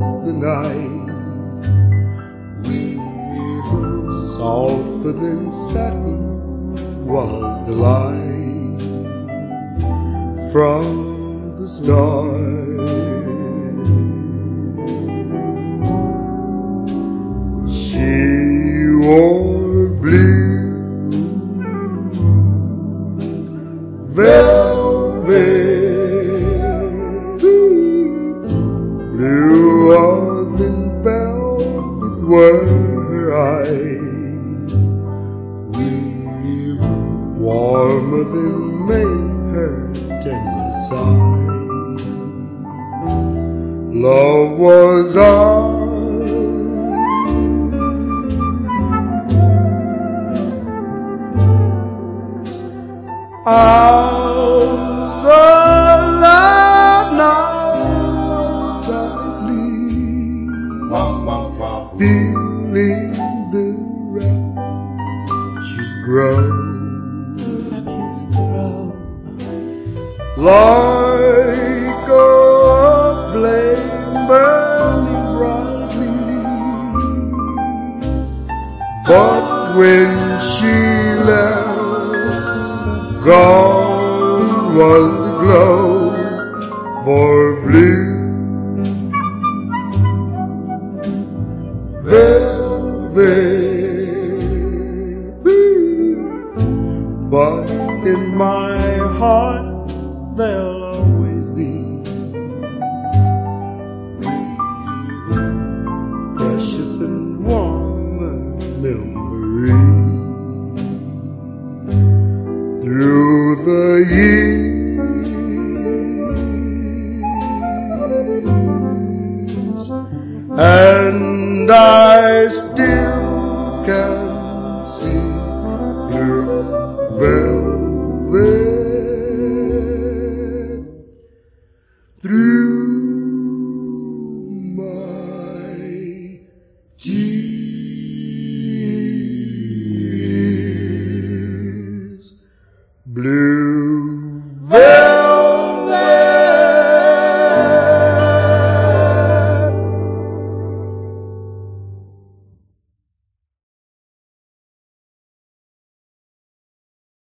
the night. Softer than satin was the light from the stars. She wore blue velvet blue on the velvet were her eyes warmer than made her tender sigh love was ours Arms alive now, tightly feeling the raptures grow like a flame burning brightly. But when she left, gone was the glow Velvet, but in my heart there'll always be precious and warm memory through the years, and I I still can see you velvet through my tears. Blue.